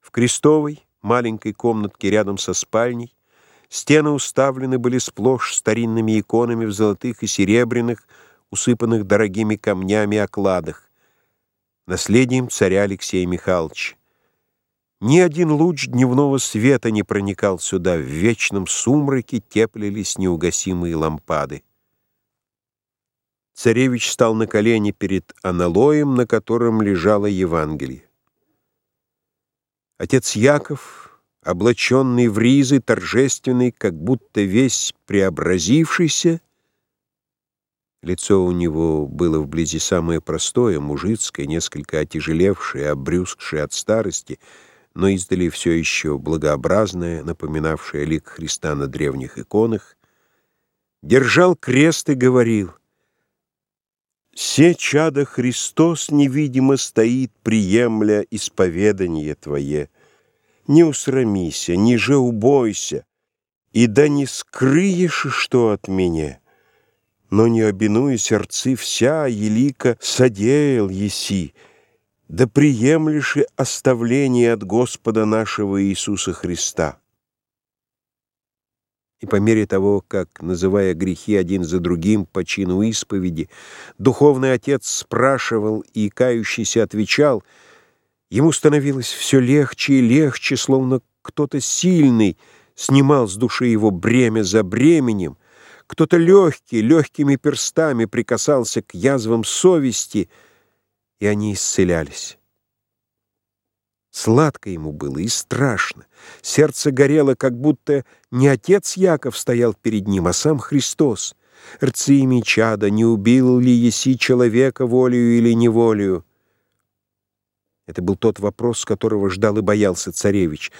В крестовой, маленькой комнатке рядом со спальней, стены уставлены были сплошь старинными иконами в золотых и серебряных, усыпанных дорогими камнями окладах, наследием царя Алексея Михайловича. Ни один луч дневного света не проникал сюда, в вечном сумраке теплились неугасимые лампады. Царевич стал на колени перед аналоем, на котором лежало Евангелие. Отец Яков, облаченный в ризы, торжественный, как будто весь преобразившийся, лицо у него было вблизи самое простое, мужицкое, несколько отяжелевшее, обрюзгшее от старости — но издали все еще благообразное, напоминавшее лик Христа на древних иконах, держал крест и говорил, «Се чада Христос невидимо стоит, приемля исповедание Твое. Не усрамися, не же убойся, и да не скрыешь, что от меня, но не обинуя сердцы вся, елика содеял еси, да приемлешь и оставление от Господа нашего Иисуса Христа. И по мере того, как, называя грехи один за другим по чину исповеди, духовный отец спрашивал и кающийся отвечал, ему становилось все легче и легче, словно кто-то сильный снимал с души его бремя за бременем, кто-то легкий, легкими перстами прикасался к язвам совести — и они исцелялись. Сладко ему было и страшно. Сердце горело, как будто не отец Яков стоял перед ним, а сам Христос. Рцими чада, не убил ли еси человека волею или неволею? Это был тот вопрос, которого ждал и боялся царевич.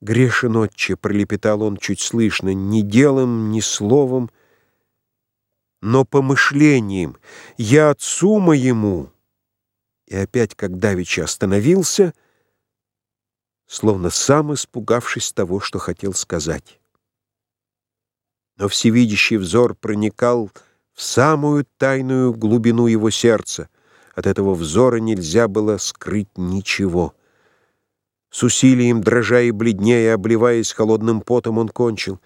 «Грешен, отче», — пролепетал он чуть слышно, — «ни делом, ни словом, но помышлением. Я отцу моему» и опять, как давеча остановился, словно сам испугавшись того, что хотел сказать. Но всевидящий взор проникал в самую тайную глубину его сердца. От этого взора нельзя было скрыть ничего. С усилием, дрожа и бледнее, обливаясь холодным потом, он кончил.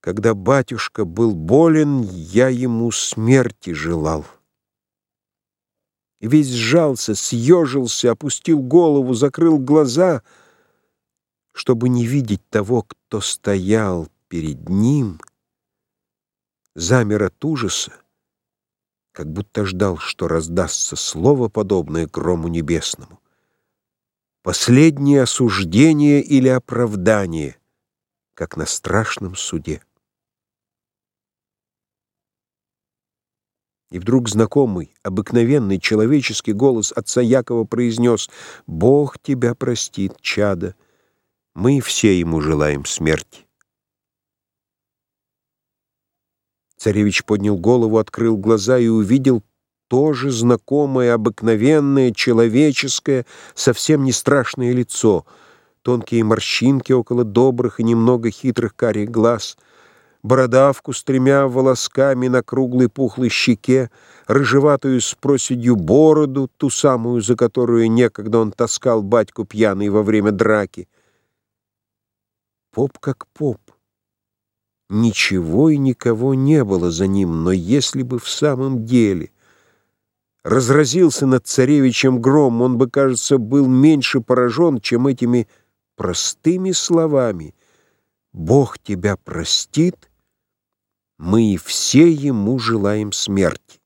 Когда батюшка был болен, я ему смерти желал весь сжался, съежился, опустил голову, закрыл глаза, чтобы не видеть того, кто стоял перед ним, замер от ужаса, как будто ждал, что раздастся слово, подобное грому небесному. Последнее осуждение или оправдание, как на страшном суде. И вдруг знакомый, обыкновенный человеческий голос отца Якова произнес «Бог тебя простит, чада, мы все ему желаем смерти». Царевич поднял голову, открыл глаза и увидел тоже знакомое, обыкновенное, человеческое, совсем не страшное лицо, тонкие морщинки около добрых и немного хитрых карих глаз — бородавку с тремя волосками на круглой пухлой щеке, рыжеватую с проседью бороду, ту самую, за которую некогда он таскал батьку пьяный во время драки. Поп как поп. Ничего и никого не было за ним, но если бы в самом деле разразился над царевичем гром, он бы, кажется, был меньше поражен, чем этими простыми словами «Бог тебя простит», мы все ему желаем смерти.